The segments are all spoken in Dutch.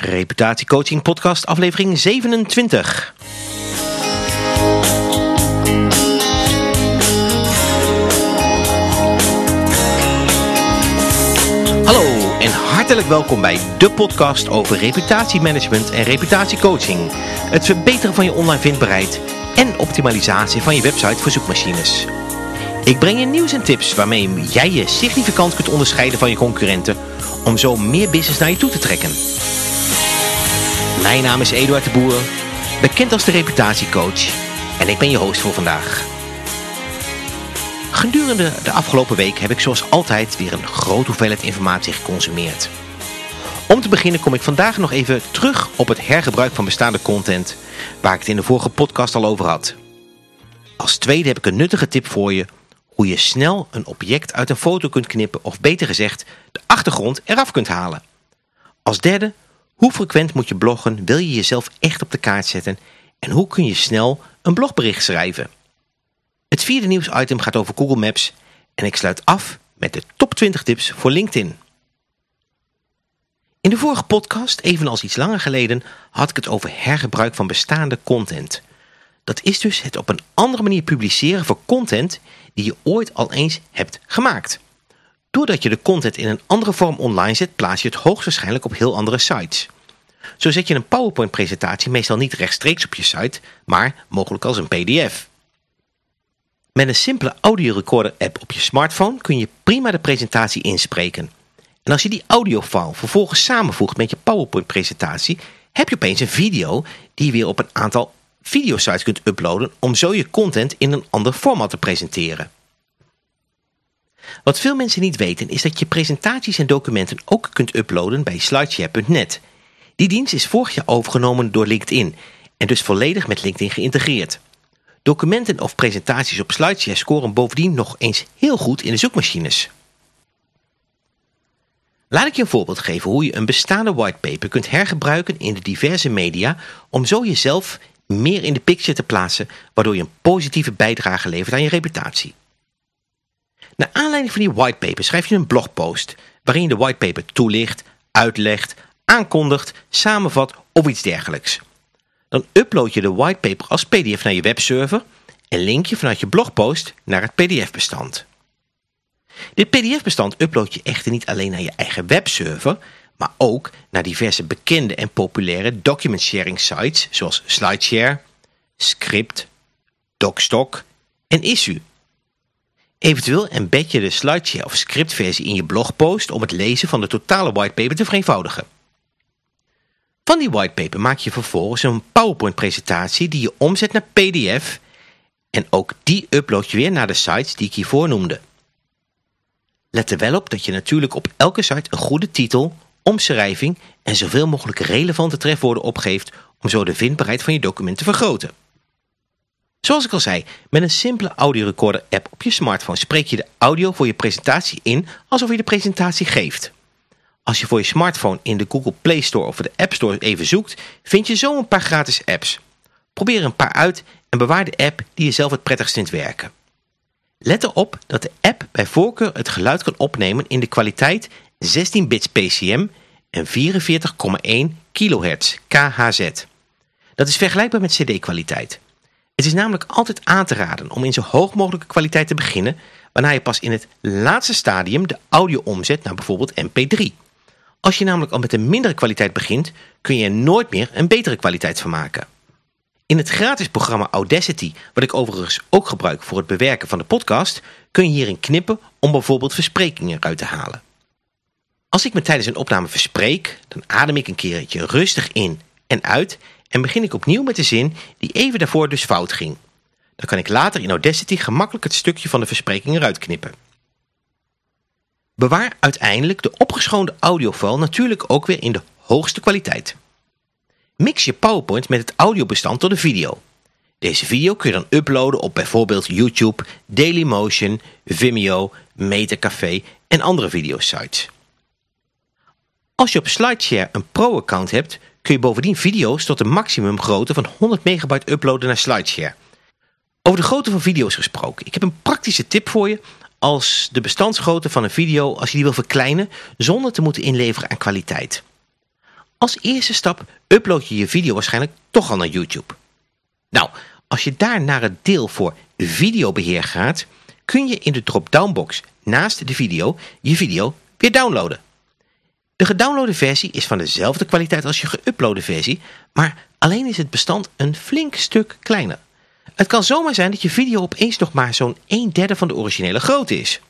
Reputatiecoaching podcast aflevering 27. Hallo en hartelijk welkom bij de podcast over reputatiemanagement en reputatiecoaching. Het verbeteren van je online vindbaarheid en optimalisatie van je website voor zoekmachines. Ik breng je nieuws en tips waarmee jij je significant kunt onderscheiden van je concurrenten om zo meer business naar je toe te trekken. Mijn naam is Eduard de Boer, bekend als de reputatiecoach en ik ben je host voor vandaag. Gedurende de afgelopen week heb ik zoals altijd weer een grote hoeveelheid informatie geconsumeerd. Om te beginnen kom ik vandaag nog even terug op het hergebruik van bestaande content, waar ik het in de vorige podcast al over had. Als tweede heb ik een nuttige tip voor je hoe je snel een object uit een foto kunt knippen of beter gezegd de achtergrond eraf kunt halen. Als derde, hoe frequent moet je bloggen, wil je jezelf echt op de kaart zetten en hoe kun je snel een blogbericht schrijven. Het vierde nieuwsitem gaat over Google Maps en ik sluit af met de top 20 tips voor LinkedIn. In de vorige podcast, evenals iets langer geleden, had ik het over hergebruik van bestaande content. Dat is dus het op een andere manier publiceren voor content die je ooit al eens hebt gemaakt. Doordat je de content in een andere vorm online zet, plaats je het hoogstwaarschijnlijk op heel andere sites. Zo zet je een PowerPoint presentatie meestal niet rechtstreeks op je site, maar mogelijk als een pdf. Met een simpele audiorecorder app op je smartphone kun je prima de presentatie inspreken. En als je die audiofile vervolgens samenvoegt met je PowerPoint presentatie, heb je opeens een video die je weer op een aantal videosites kunt uploaden om zo je content in een ander format te presenteren. Wat veel mensen niet weten is dat je presentaties en documenten ook kunt uploaden bij slideshare.net. Die dienst is vorig jaar overgenomen door LinkedIn en dus volledig met LinkedIn geïntegreerd. Documenten of presentaties op Slideshare scoren bovendien nog eens heel goed in de zoekmachines. Laat ik je een voorbeeld geven hoe je een bestaande whitepaper kunt hergebruiken in de diverse media om zo jezelf meer in de picture te plaatsen, waardoor je een positieve bijdrage levert aan je reputatie. Naar aanleiding van die whitepaper schrijf je een blogpost, waarin je de whitepaper toelicht, uitlegt, aankondigt, samenvat of iets dergelijks. Dan upload je de whitepaper als pdf naar je webserver en link je vanuit je blogpost naar het pdf-bestand. Dit pdf-bestand upload je echter niet alleen naar je eigen webserver, maar ook naar diverse bekende en populaire document sharing sites zoals SlideShare, Script, DocStock en Issue. Eventueel embed je de SlideShare of Script versie in je blogpost om het lezen van de totale whitepaper te vereenvoudigen. Van die whitepaper maak je vervolgens een PowerPoint presentatie die je omzet naar PDF en ook die upload je weer naar de sites die ik hiervoor noemde. Let er wel op dat je natuurlijk op elke site een goede titel, omschrijving en zoveel mogelijk relevante trefwoorden opgeeft om zo de vindbaarheid van je document te vergroten. Zoals ik al zei, met een simpele audiorecorder app op je smartphone spreek je de audio voor je presentatie in alsof je de presentatie geeft. Als je voor je smartphone in de Google Play Store of de App Store even zoekt, vind je zo een paar gratis apps. Probeer er een paar uit en bewaar de app die je zelf het prettigst vindt werken. Let erop dat de app bij voorkeur het geluid kan opnemen in de kwaliteit 16 bits PCM en 44,1 kHz KHZ. Dat is vergelijkbaar met cd-kwaliteit. Het is namelijk altijd aan te raden om in zo hoog mogelijke kwaliteit te beginnen, waarna je pas in het laatste stadium de audio omzet naar bijvoorbeeld MP3. Als je namelijk al met een mindere kwaliteit begint, kun je er nooit meer een betere kwaliteit van maken. In het gratis programma Audacity, wat ik overigens ook gebruik voor het bewerken van de podcast, kun je hierin knippen om bijvoorbeeld versprekingen eruit te halen. Als ik me tijdens een opname verspreek, dan adem ik een keertje rustig in en uit en begin ik opnieuw met de zin die even daarvoor dus fout ging. Dan kan ik later in Audacity gemakkelijk het stukje van de verspreking eruit knippen. Bewaar uiteindelijk de opgeschoonde audiofile natuurlijk ook weer in de hoogste kwaliteit. Mix je PowerPoint met het audiobestand tot een video. Deze video kun je dan uploaden op bijvoorbeeld YouTube, Dailymotion, Vimeo, Metacafé en andere videosites. Als je op SlideShare een Pro-account hebt, kun je bovendien video's tot een maximumgrootte van 100 megabyte uploaden naar SlideShare. Over de grootte van video's gesproken. Ik heb een praktische tip voor je als de bestandsgrootte van een video, als je die wil verkleinen, zonder te moeten inleveren aan kwaliteit. Als eerste stap upload je je video waarschijnlijk toch al naar YouTube. Nou, als je daar naar het deel voor videobeheer gaat, kun je in de drop-down box naast de video je video weer downloaden. De gedownloade versie is van dezelfde kwaliteit als je geüploade versie, maar alleen is het bestand een flink stuk kleiner. Het kan zomaar zijn dat je video opeens nog maar zo'n 1 derde van de originele grootte is.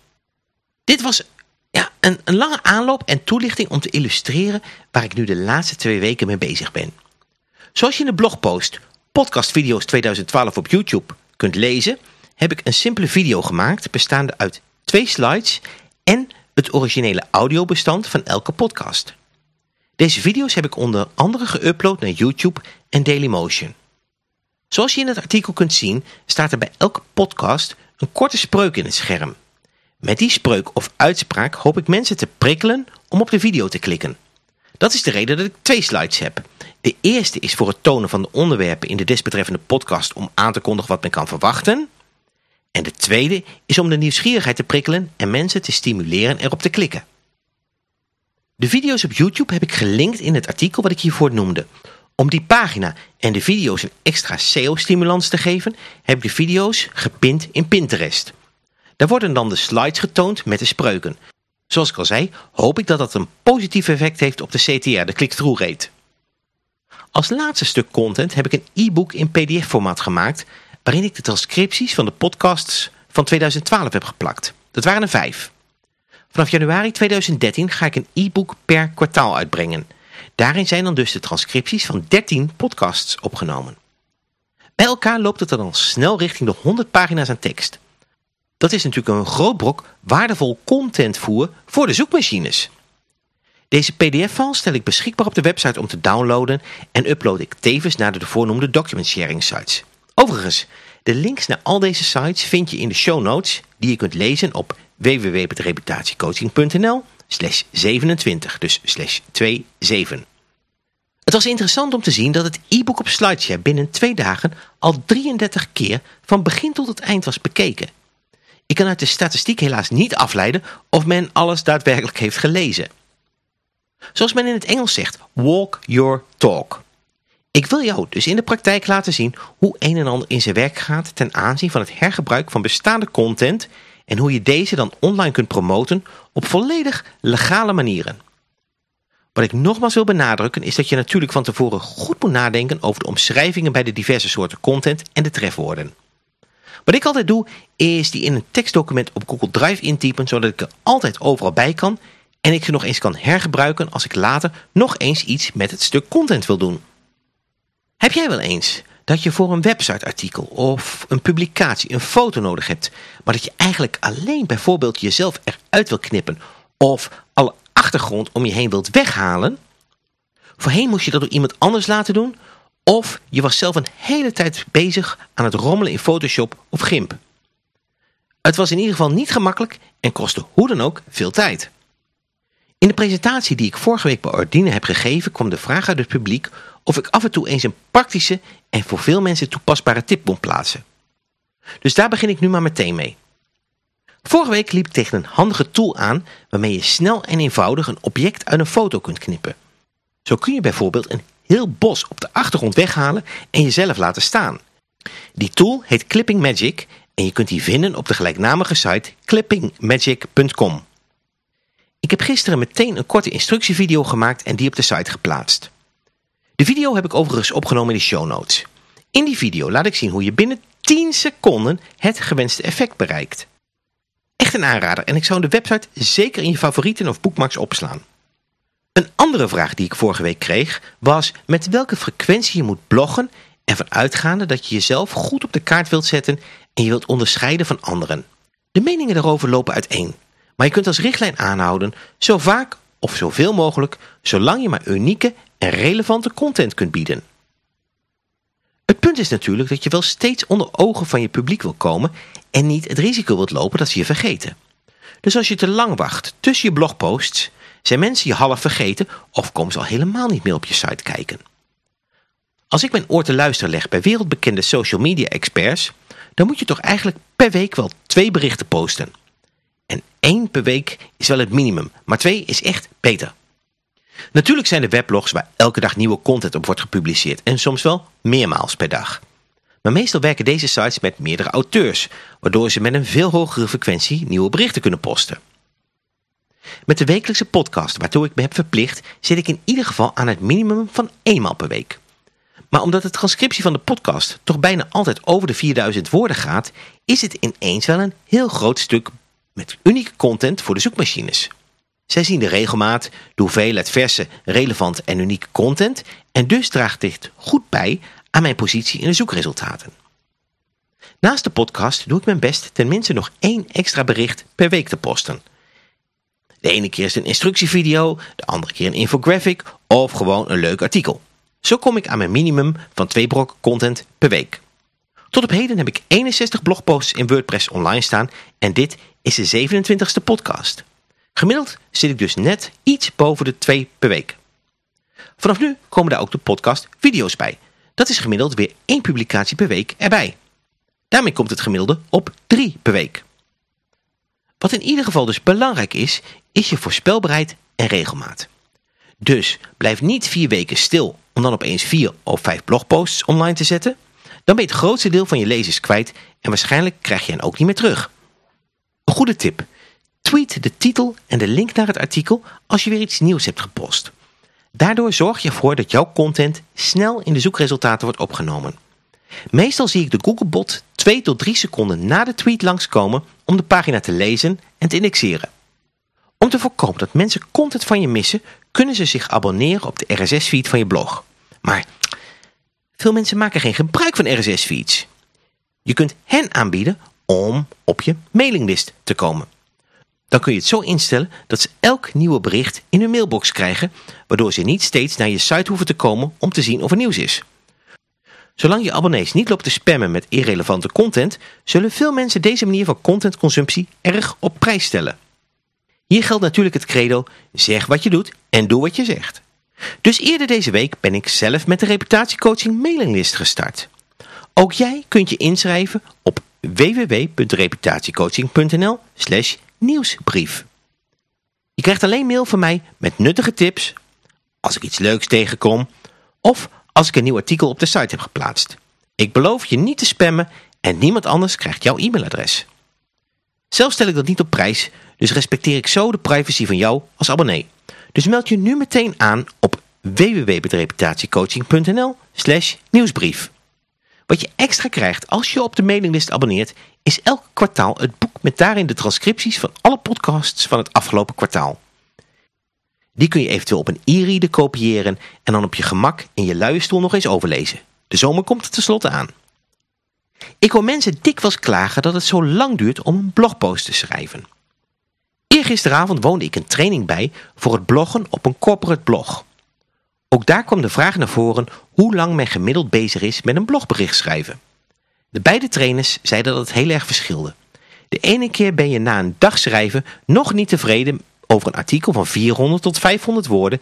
Dit was ja, een, een lange aanloop en toelichting om te illustreren waar ik nu de laatste twee weken mee bezig ben. Zoals je in de blogpost podcastvideo's 2012 op YouTube kunt lezen, heb ik een simpele video gemaakt bestaande uit twee slides en het originele audiobestand van elke podcast. Deze video's heb ik onder andere geüpload naar YouTube en Dailymotion. Zoals je in het artikel kunt zien, staat er bij elke podcast een korte spreuk in het scherm. Met die spreuk of uitspraak hoop ik mensen te prikkelen om op de video te klikken. Dat is de reden dat ik twee slides heb. De eerste is voor het tonen van de onderwerpen in de desbetreffende podcast om aan te kondigen wat men kan verwachten. En de tweede is om de nieuwsgierigheid te prikkelen en mensen te stimuleren erop te klikken. De video's op YouTube heb ik gelinkt in het artikel wat ik hiervoor noemde. Om die pagina en de video's een extra SEO-stimulans te geven, heb ik de video's gepind in Pinterest. Daar worden dan de slides getoond met de spreuken. Zoals ik al zei, hoop ik dat dat een positief effect heeft op de CTR, de click-through rate. Als laatste stuk content heb ik een e-book in pdf-formaat gemaakt waarin ik de transcripties van de podcasts van 2012 heb geplakt. Dat waren er vijf. Vanaf januari 2013 ga ik een e-book per kwartaal uitbrengen. Daarin zijn dan dus de transcripties van 13 podcasts opgenomen. Bij elkaar loopt het dan al snel richting de 100 pagina's aan tekst. Dat is natuurlijk een groot brok waardevol contentvoer voor de zoekmachines. Deze pdf-file stel ik beschikbaar op de website om te downloaden en upload ik tevens naar de voornoemde document sharing sites. Overigens, de links naar al deze sites vind je in de show notes die je kunt lezen op www.reputatiecoaching.nl slash 27, dus slash 27. Het was interessant om te zien dat het e-book op SlideShare binnen twee dagen al 33 keer van begin tot het eind was bekeken. Ik kan uit de statistiek helaas niet afleiden of men alles daadwerkelijk heeft gelezen. Zoals men in het Engels zegt, walk your talk. Ik wil jou dus in de praktijk laten zien hoe een en ander in zijn werk gaat ten aanzien van het hergebruik van bestaande content en hoe je deze dan online kunt promoten op volledig legale manieren. Wat ik nogmaals wil benadrukken is dat je natuurlijk van tevoren goed moet nadenken over de omschrijvingen bij de diverse soorten content en de trefwoorden. Wat ik altijd doe is die in een tekstdocument op Google Drive intypen zodat ik er altijd overal bij kan en ik ze nog eens kan hergebruiken als ik later nog eens iets met het stuk content wil doen. Heb jij wel eens dat je voor een websiteartikel of een publicatie een foto nodig hebt, maar dat je eigenlijk alleen bijvoorbeeld jezelf eruit wil knippen of alle achtergrond om je heen wilt weghalen? Voorheen moest je dat door iemand anders laten doen of je was zelf een hele tijd bezig aan het rommelen in Photoshop of GIMP. Het was in ieder geval niet gemakkelijk en kostte hoe dan ook veel tijd. In de presentatie die ik vorige week bij Ordine heb gegeven kwam de vraag uit het publiek of ik af en toe eens een praktische en voor veel mensen toepasbare tip moet plaatsen. Dus daar begin ik nu maar meteen mee. Vorige week liep ik tegen een handige tool aan waarmee je snel en eenvoudig een object uit een foto kunt knippen. Zo kun je bijvoorbeeld een heel bos op de achtergrond weghalen en jezelf laten staan. Die tool heet Clipping Magic en je kunt die vinden op de gelijknamige site clippingmagic.com. Ik heb gisteren meteen een korte instructievideo gemaakt en die op de site geplaatst. De video heb ik overigens opgenomen in de show notes. In die video laat ik zien hoe je binnen 10 seconden het gewenste effect bereikt. Echt een aanrader en ik zou de website zeker in je favorieten of bookmarks opslaan. Een andere vraag die ik vorige week kreeg was met welke frequentie je moet bloggen en vanuitgaande dat je jezelf goed op de kaart wilt zetten en je wilt onderscheiden van anderen. De meningen daarover lopen uiteen, maar je kunt als richtlijn aanhouden zo vaak of zoveel mogelijk zolang je maar unieke en relevante content kunt bieden. Het punt is natuurlijk dat je wel steeds onder ogen van je publiek wil komen en niet het risico wilt lopen dat ze je vergeten. Dus als je te lang wacht tussen je blogposts, zijn mensen je half vergeten of komen ze al helemaal niet meer op je site kijken. Als ik mijn oor te luisteren leg bij wereldbekende social media experts, dan moet je toch eigenlijk per week wel twee berichten posten. En één per week is wel het minimum, maar twee is echt beter. Natuurlijk zijn er weblogs waar elke dag nieuwe content op wordt gepubliceerd en soms wel meermaals per dag. Maar meestal werken deze sites met meerdere auteurs, waardoor ze met een veel hogere frequentie nieuwe berichten kunnen posten. Met de wekelijkse podcast waartoe ik me heb verplicht, zit ik in ieder geval aan het minimum van eenmaal per week. Maar omdat de transcriptie van de podcast toch bijna altijd over de 4000 woorden gaat, is het ineens wel een heel groot stuk met unieke content voor de zoekmachines. Zij zien de regelmaat, de hoeveelheid verse, relevant en unieke content en dus draagt dit goed bij aan mijn positie in de zoekresultaten. Naast de podcast doe ik mijn best tenminste nog één extra bericht per week te posten. De ene keer is een instructievideo, de andere keer een infographic of gewoon een leuk artikel. Zo kom ik aan mijn minimum van twee brokken content per week. Tot op heden heb ik 61 blogposts in WordPress online staan en dit is de 27ste podcast. Gemiddeld zit ik dus net iets boven de twee per week. Vanaf nu komen daar ook de podcast video's bij. Dat is gemiddeld weer één publicatie per week erbij. Daarmee komt het gemiddelde op drie per week. Wat in ieder geval dus belangrijk is, is je voorspelbaarheid en regelmaat. Dus blijf niet vier weken stil om dan opeens vier of vijf blogposts online te zetten. Dan ben je het grootste deel van je lezers kwijt en waarschijnlijk krijg je hen ook niet meer terug. Een goede tip. Tweet de titel en de link naar het artikel als je weer iets nieuws hebt gepost. Daardoor zorg je ervoor dat jouw content snel in de zoekresultaten wordt opgenomen. Meestal zie ik de Googlebot 2 tot 3 seconden na de tweet langskomen om de pagina te lezen en te indexeren. Om te voorkomen dat mensen content van je missen, kunnen ze zich abonneren op de RSS-feed van je blog. Maar veel mensen maken geen gebruik van RSS-feeds. Je kunt hen aanbieden om op je mailinglist te komen. Dan kun je het zo instellen dat ze elk nieuwe bericht in hun mailbox krijgen, waardoor ze niet steeds naar je site hoeven te komen om te zien of er nieuws is. Zolang je abonnees niet loopt te spammen met irrelevante content, zullen veel mensen deze manier van contentconsumptie erg op prijs stellen. Hier geldt natuurlijk het credo, zeg wat je doet en doe wat je zegt. Dus eerder deze week ben ik zelf met de reputatiecoaching mailinglist gestart. Ook jij kunt je inschrijven op www.reputatiecoaching.nl slash nieuwsbrief. Je krijgt alleen mail van mij met nuttige tips, als ik iets leuks tegenkom, of als ik een nieuw artikel op de site heb geplaatst. Ik beloof je niet te spammen en niemand anders krijgt jouw e-mailadres. Zelf stel ik dat niet op prijs, dus respecteer ik zo de privacy van jou als abonnee. Dus meld je nu meteen aan op www.reputatiecoaching.nl slash nieuwsbrief. Wat je extra krijgt als je op de mailinglist abonneert, is elk kwartaal het boek met daarin de transcripties van alle podcasts van het afgelopen kwartaal. Die kun je eventueel op een e-reader kopiëren en dan op je gemak in je luie stoel nog eens overlezen. De zomer komt er tenslotte aan. Ik hoor mensen dikwijls klagen dat het zo lang duurt om een blogpost te schrijven. Eergisteravond woonde ik een training bij voor het bloggen op een corporate blog. Ook daar kwam de vraag naar voren hoe lang men gemiddeld bezig is met een blogbericht schrijven. De beide trainers zeiden dat het heel erg verschilde. De ene keer ben je na een dag schrijven nog niet tevreden over een artikel van 400 tot 500 woorden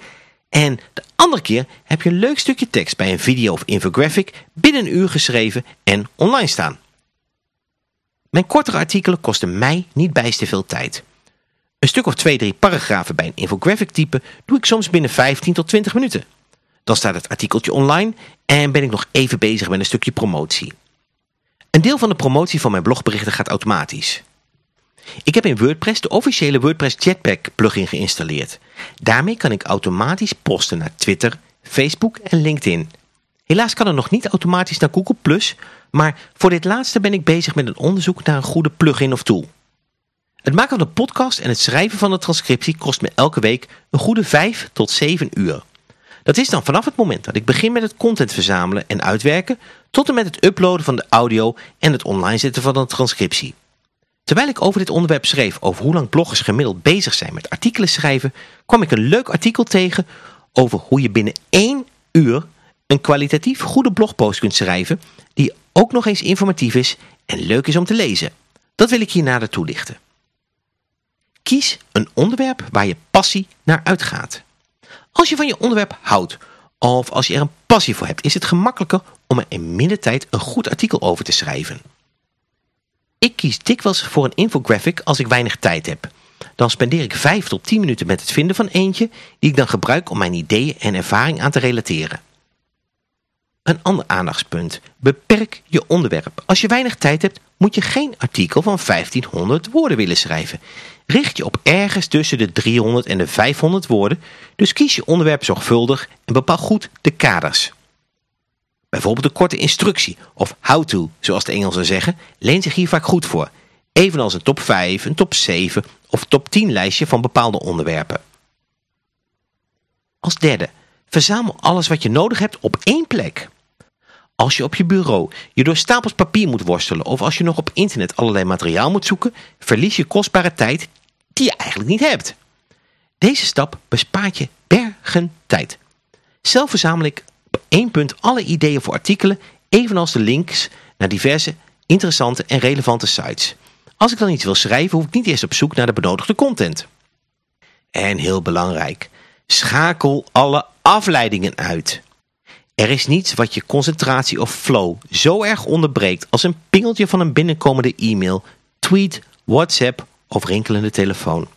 en de andere keer heb je een leuk stukje tekst bij een video of infographic binnen een uur geschreven en online staan. Mijn kortere artikelen kosten mij niet bijster veel tijd. Een stuk of twee, drie paragrafen bij een infographic type doe ik soms binnen 15 tot 20 minuten. Dan staat het artikeltje online en ben ik nog even bezig met een stukje promotie. Een deel van de promotie van mijn blogberichten gaat automatisch. Ik heb in WordPress de officiële WordPress Jetpack plugin geïnstalleerd. Daarmee kan ik automatisch posten naar Twitter, Facebook en LinkedIn. Helaas kan het nog niet automatisch naar Google+, maar voor dit laatste ben ik bezig met een onderzoek naar een goede plugin of tool. Het maken van de podcast en het schrijven van de transcriptie kost me elke week een goede 5 tot 7 uur. Dat is dan vanaf het moment dat ik begin met het content verzamelen en uitwerken, tot en met het uploaden van de audio en het online zetten van de transcriptie. Terwijl ik over dit onderwerp schreef over hoe lang bloggers gemiddeld bezig zijn met artikelen schrijven, kwam ik een leuk artikel tegen over hoe je binnen één uur een kwalitatief goede blogpost kunt schrijven die ook nog eens informatief is en leuk is om te lezen. Dat wil ik hier nader toelichten. Kies een onderwerp waar je passie naar uitgaat. Als je van je onderwerp houdt of als je er een passie voor hebt, is het gemakkelijker om er in minder tijd een goed artikel over te schrijven. Ik kies dikwijls voor een infographic als ik weinig tijd heb. dan spendeer ik 5 tot 10 minuten met het vinden van eentje die ik dan gebruik om mijn ideeën en ervaring aan te relateren. Een ander aandachtspunt. Beperk je onderwerp. Als je weinig tijd hebt, moet je geen artikel van 1500 woorden willen schrijven. Richt je op ergens tussen de 300 en de 500 woorden, dus kies je onderwerp zorgvuldig en bepaal goed de kaders. Bijvoorbeeld een korte instructie, of how-to, zoals de Engelsen zeggen, leent zich hier vaak goed voor. Evenals een top 5, een top 7 of top 10 lijstje van bepaalde onderwerpen. Als derde, verzamel alles wat je nodig hebt op één plek. Als je op je bureau je door stapels papier moet worstelen of als je nog op internet allerlei materiaal moet zoeken, verlies je kostbare tijd die je eigenlijk niet hebt. Deze stap bespaart je bergen tijd. Zelf verzamel ik op één punt alle ideeën voor artikelen, evenals de links naar diverse interessante en relevante sites. Als ik dan iets wil schrijven, hoef ik niet eerst op zoek naar de benodigde content. En heel belangrijk, schakel alle afleidingen uit. Er is niets wat je concentratie of flow zo erg onderbreekt als een pingeltje van een binnenkomende e-mail, tweet, whatsapp of rinkelende telefoon.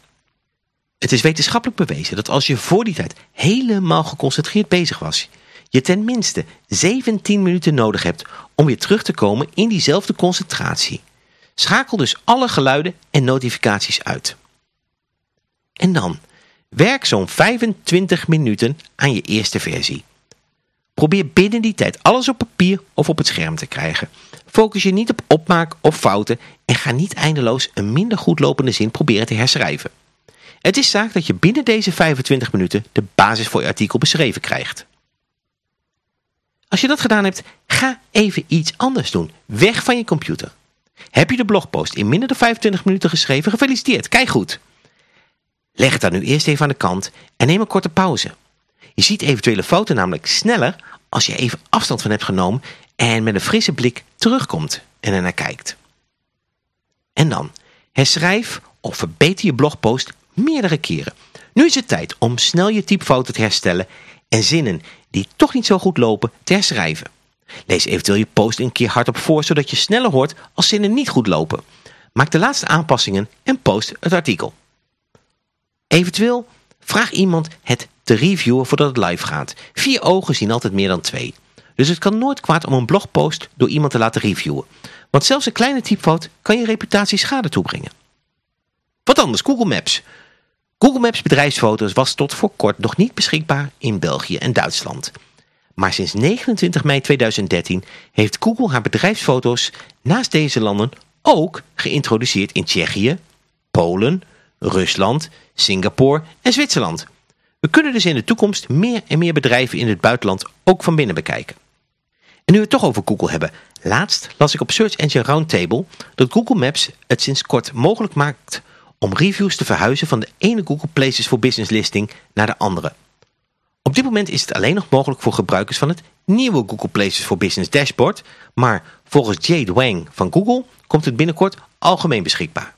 Het is wetenschappelijk bewezen dat als je voor die tijd helemaal geconcentreerd bezig was, je ten minste 17 minuten nodig hebt om weer terug te komen in diezelfde concentratie. Schakel dus alle geluiden en notificaties uit. En dan, werk zo'n 25 minuten aan je eerste versie. Probeer binnen die tijd alles op papier of op het scherm te krijgen. Focus je niet op opmaak of fouten en ga niet eindeloos een minder goed lopende zin proberen te herschrijven. Het is zaak dat je binnen deze 25 minuten de basis voor je artikel beschreven krijgt. Als je dat gedaan hebt, ga even iets anders doen. Weg van je computer. Heb je de blogpost in minder dan 25 minuten geschreven? Gefeliciteerd, kijk goed. Leg het dan nu eerst even aan de kant en neem een korte pauze. Je ziet eventuele fouten namelijk sneller als je even afstand van hebt genomen en met een frisse blik terugkomt en ernaar kijkt. En dan, herschrijf of verbeter je blogpost meerdere keren. Nu is het tijd om snel je typfouten te herstellen en zinnen die toch niet zo goed lopen te herschrijven. Lees eventueel je post een keer hardop voor zodat je sneller hoort als zinnen niet goed lopen. Maak de laatste aanpassingen en post het artikel. Eventueel vraag iemand het te reviewen voordat het live gaat. Vier ogen zien altijd meer dan twee. Dus het kan nooit kwaad om een blogpost door iemand te laten reviewen. Want zelfs een kleine typfout kan je reputatie schade toebrengen. Wat anders, Google Maps. Google Maps bedrijfsfoto's was tot voor kort nog niet beschikbaar in België en Duitsland. Maar sinds 29 mei 2013 heeft Google haar bedrijfsfoto's naast deze landen ook geïntroduceerd in Tsjechië, Polen, Rusland, Singapore en Zwitserland. We kunnen dus in de toekomst meer en meer bedrijven in het buitenland ook van binnen bekijken. En nu we het toch over Google hebben. Laatst las ik op Search Engine Roundtable dat Google Maps het sinds kort mogelijk maakt om reviews te verhuizen van de ene Google Places for Business listing naar de andere. Op dit moment is het alleen nog mogelijk voor gebruikers van het nieuwe Google Places for Business dashboard, maar volgens Jade Wang van Google komt het binnenkort algemeen beschikbaar.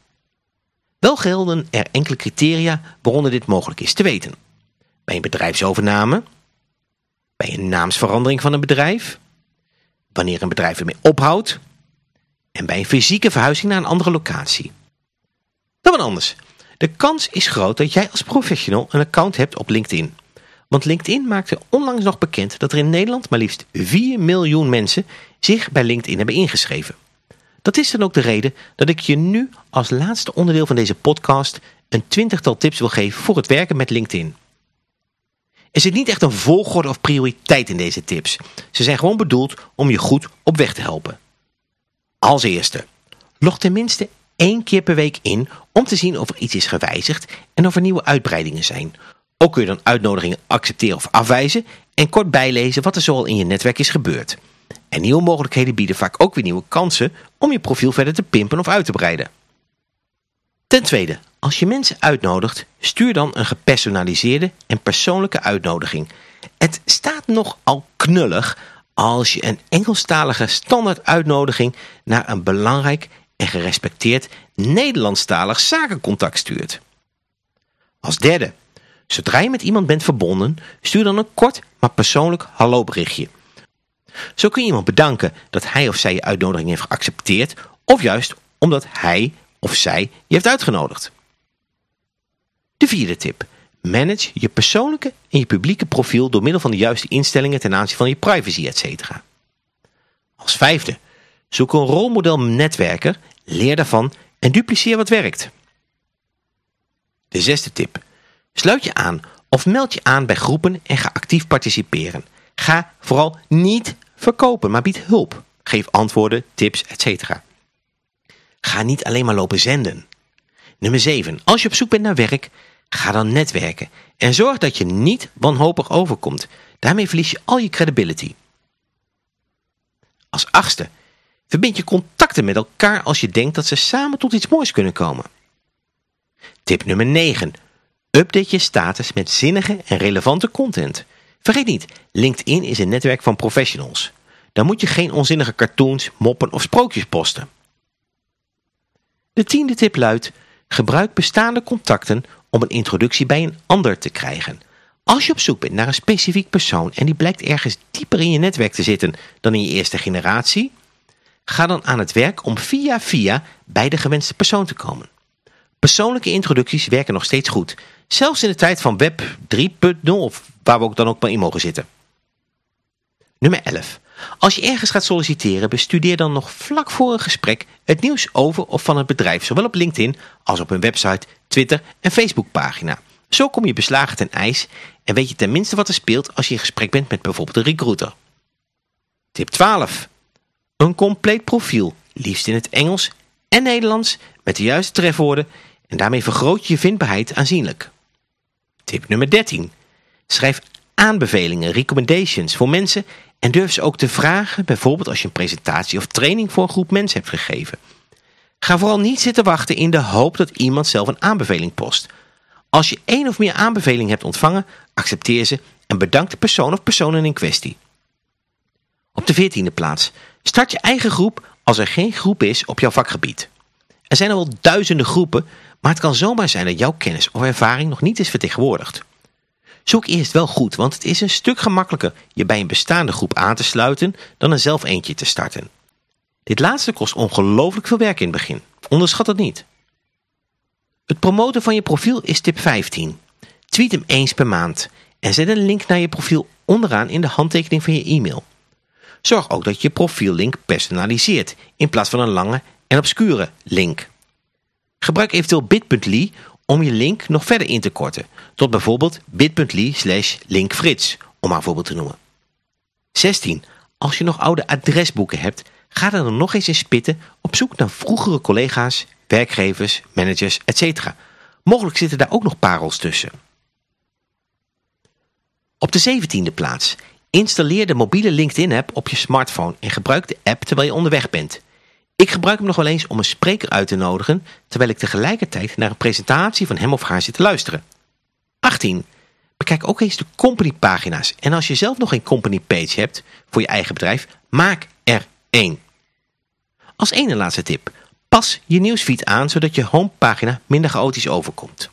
Wel gelden er enkele criteria waaronder dit mogelijk is te weten. Bij een bedrijfsovername, bij een naamsverandering van een bedrijf, wanneer een bedrijf ermee ophoudt en bij een fysieke verhuizing naar een andere locatie. Dan wat anders. De kans is groot dat jij als professional een account hebt op LinkedIn. Want LinkedIn maakte onlangs nog bekend dat er in Nederland maar liefst 4 miljoen mensen zich bij LinkedIn hebben ingeschreven. Dat is dan ook de reden dat ik je nu als laatste onderdeel van deze podcast een twintigtal tips wil geven voor het werken met LinkedIn. Er zit niet echt een volgorde of prioriteit in deze tips. Ze zijn gewoon bedoeld om je goed op weg te helpen. Als eerste, log tenminste één keer per week in om te zien of er iets is gewijzigd en of er nieuwe uitbreidingen zijn. Ook kun je dan uitnodigingen accepteren of afwijzen en kort bijlezen wat er zoal in je netwerk is gebeurd. En nieuwe mogelijkheden bieden vaak ook weer nieuwe kansen om je profiel verder te pimpen of uit te breiden. Ten tweede, als je mensen uitnodigt, stuur dan een gepersonaliseerde en persoonlijke uitnodiging. Het staat nogal knullig als je een Engelstalige standaard uitnodiging naar een belangrijk en gerespecteerd Nederlandstalig zakencontact stuurt. Als derde, zodra je met iemand bent verbonden, stuur dan een kort maar persoonlijk hallo berichtje. Zo kun je iemand bedanken dat hij of zij je uitnodiging heeft geaccepteerd of juist omdat hij of zij je heeft uitgenodigd. De vierde tip. Manage je persoonlijke en je publieke profiel door middel van de juiste instellingen ten aanzien van je privacy, etc. Als vijfde. Zoek een rolmodel netwerker, leer daarvan en dupliceer wat werkt. De zesde tip. Sluit je aan of meld je aan bij groepen en ga actief participeren. Ga vooral niet verkopen, maar bied hulp. Geef antwoorden, tips, etc. Ga niet alleen maar lopen zenden. Nummer 7. Als je op zoek bent naar werk, ga dan netwerken. En zorg dat je niet wanhopig overkomt. Daarmee verlies je al je credibility. Als achtste. Verbind je contacten met elkaar als je denkt dat ze samen tot iets moois kunnen komen. Tip nummer 9. Update je status met zinnige en relevante content. Vergeet niet, LinkedIn is een netwerk van professionals. Dan moet je geen onzinnige cartoons, moppen of sprookjes posten. De tiende tip luidt, gebruik bestaande contacten om een introductie bij een ander te krijgen. Als je op zoek bent naar een specifiek persoon en die blijkt ergens dieper in je netwerk te zitten dan in je eerste generatie, ga dan aan het werk om via via bij de gewenste persoon te komen. Persoonlijke introducties werken nog steeds goed, zelfs in de tijd van web 3.0 of waar we ook dan ook maar in mogen zitten. Nummer 11. Als je ergens gaat solliciteren, bestudeer dan nog vlak voor een gesprek het nieuws over of van het bedrijf, zowel op LinkedIn als op hun website, Twitter en Facebookpagina. Zo kom je beslagen ten ijs en weet je tenminste wat er speelt als je in gesprek bent met bijvoorbeeld een recruiter. Tip 12. Een compleet profiel, liefst in het Engels en Nederlands, met de juiste trefwoorden en daarmee vergroot je je vindbaarheid aanzienlijk. Tip nummer 13. Schrijf aanbevelingen, recommendations voor mensen en durf ze ook te vragen, bijvoorbeeld als je een presentatie of training voor een groep mensen hebt gegeven. Ga vooral niet zitten wachten in de hoop dat iemand zelf een aanbeveling post. Als je één of meer aanbevelingen hebt ontvangen, accepteer ze en bedank de persoon of personen in kwestie. Op de veertiende plaats. Start je eigen groep als er geen groep is op jouw vakgebied. Er zijn al wel duizenden groepen, maar het kan zomaar zijn dat jouw kennis of ervaring nog niet is vertegenwoordigd. Zoek eerst wel goed, want het is een stuk gemakkelijker je bij een bestaande groep aan te sluiten dan er zelf eentje te starten. Dit laatste kost ongelooflijk veel werk in het begin. Onderschat het niet. Het promoten van je profiel is tip 15. Tweet hem eens per maand en zet een link naar je profiel onderaan in de handtekening van je e-mail. Zorg ook dat je profiellink personaliseert in plaats van een lange en obscure link. Gebruik eventueel bit.ly om je link nog verder in te korten, tot bijvoorbeeld bit.ly slash linkfrits, om maar een voorbeeld te noemen. 16. Als je nog oude adresboeken hebt, ga dan nog eens in spitten op zoek naar vroegere collega's, werkgevers, managers, etc. Mogelijk zitten daar ook nog parels tussen. Op de 17e plaats. Installeer de mobiele LinkedIn-app op je smartphone en gebruik de app terwijl je onderweg bent. Ik gebruik hem nog wel eens om een spreker uit te nodigen, terwijl ik tegelijkertijd naar een presentatie van hem of haar zit te luisteren. 18. Bekijk ook eens de company pagina's en als je zelf nog geen company page hebt voor je eigen bedrijf, maak er één. Als ene laatste tip, pas je nieuwsfeed aan zodat je homepagina minder chaotisch overkomt.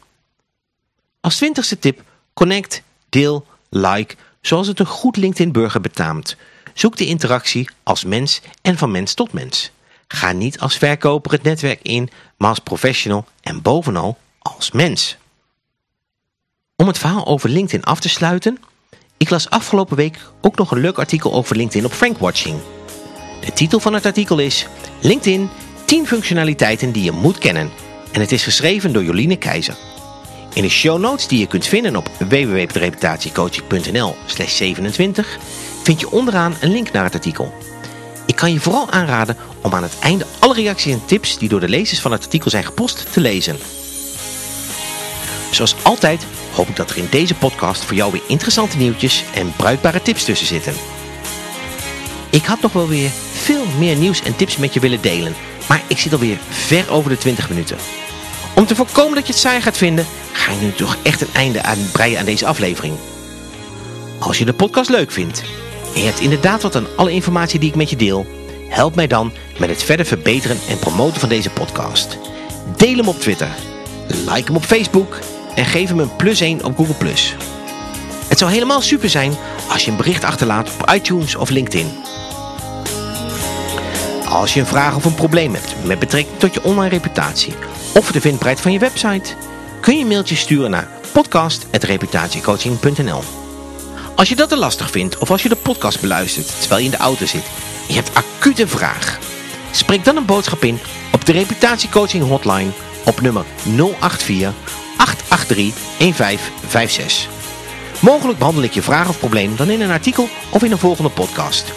Als twintigste tip, connect, deel, like, zoals het een goed LinkedIn burger betaamt. Zoek de interactie als mens en van mens tot mens. Ga niet als verkoper het netwerk in, maar als professional en bovenal als mens. Om het verhaal over LinkedIn af te sluiten, ik las afgelopen week ook nog een leuk artikel over LinkedIn op Frankwatching. De titel van het artikel is LinkedIn 10 functionaliteiten die je moet kennen en het is geschreven door Joline Keizer. In de show notes die je kunt vinden op www.reputatiecoaching.nl 27 vind je onderaan een link naar het artikel. Ik kan je vooral aanraden om aan het einde alle reacties en tips die door de lezers van het artikel zijn gepost te lezen. Zoals altijd hoop ik dat er in deze podcast voor jou weer interessante nieuwtjes en bruikbare tips tussen zitten. Ik had nog wel weer veel meer nieuws en tips met je willen delen, maar ik zit alweer ver over de 20 minuten. Om te voorkomen dat je het saai gaat vinden, ga ik nu toch echt een einde aan breien aan deze aflevering. Als je de podcast leuk vindt je hebt inderdaad wat aan alle informatie die ik met je deel, help mij dan met het verder verbeteren en promoten van deze podcast. Deel hem op Twitter, like hem op Facebook en geef hem een plus 1 op Google+. Het zou helemaal super zijn als je een bericht achterlaat op iTunes of LinkedIn. Als je een vraag of een probleem hebt met betrekking tot je online reputatie of de vindbaarheid van je website, kun je een mailtje sturen naar podcast.reputatiecoaching.nl Als je dat te lastig vindt of als je de podcast beluistert terwijl je in de auto zit en je hebt acute vraag, spreek dan een boodschap in op de reputatiecoaching hotline op nummer 084 883 1556. Mogelijk behandel ik je vraag of probleem dan in een artikel of in een volgende podcast.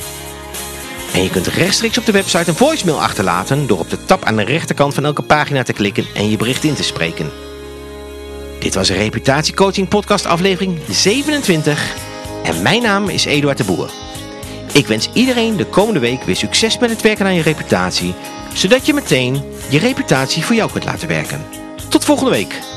En je kunt rechtstreeks op de website een voicemail achterlaten door op de tab aan de rechterkant van elke pagina te klikken en je bericht in te spreken. Dit was reputatiecoaching podcast aflevering 27 en mijn naam is Eduard de Boer. Ik wens iedereen de komende week weer succes met het werken aan je reputatie, zodat je meteen je reputatie voor jou kunt laten werken. Tot volgende week.